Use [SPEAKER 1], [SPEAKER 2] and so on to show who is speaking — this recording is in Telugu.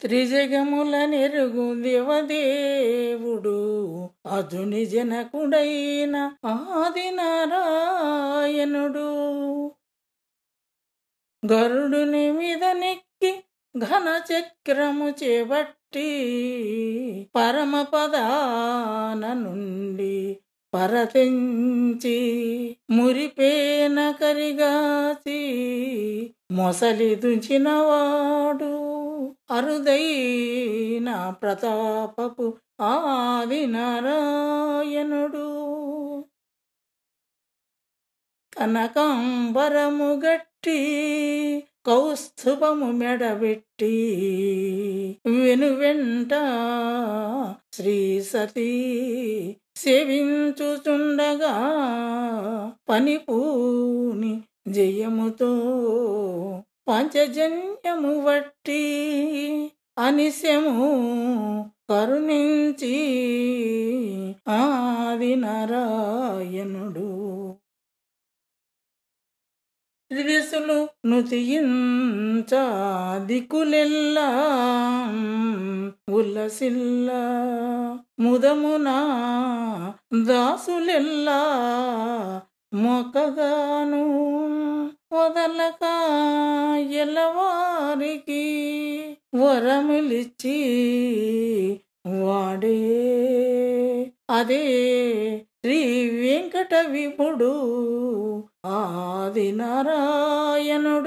[SPEAKER 1] త్రిజగముల నెరుగు దేవదేవుడు అదుని జనకుడైన ఆదినారాయణుడు. గరుడుని మీద నెక్కి ఘన చక్రము చేపట్టి పరమపదాన నుండి పరతించి మురిపేన కరిగాచి మొసలి దుంచినవాడు. అరుదైన ప్రతాపపు ఆది నారాయణుడు. కనకాంబరము గట్టి కౌస్తుభము మెడబెట్టి వెనువెంట శ్రీ సతీ సేవించుచుండగా పనిపూని జయముతో పంచజన్యము వట్టి అనిశము కరుణించి ఆది నారాయణుడు. త్రిదశలు నుతియించ దిక్కులెల్లా ఉల్లసిల్ల ముదమునా దాసులెల్లా మొక్కగాను వారికి వరములిచ్చి వాడే. అదే శ్రీ వెంకట విపుడు ఆది నారాయణుడు.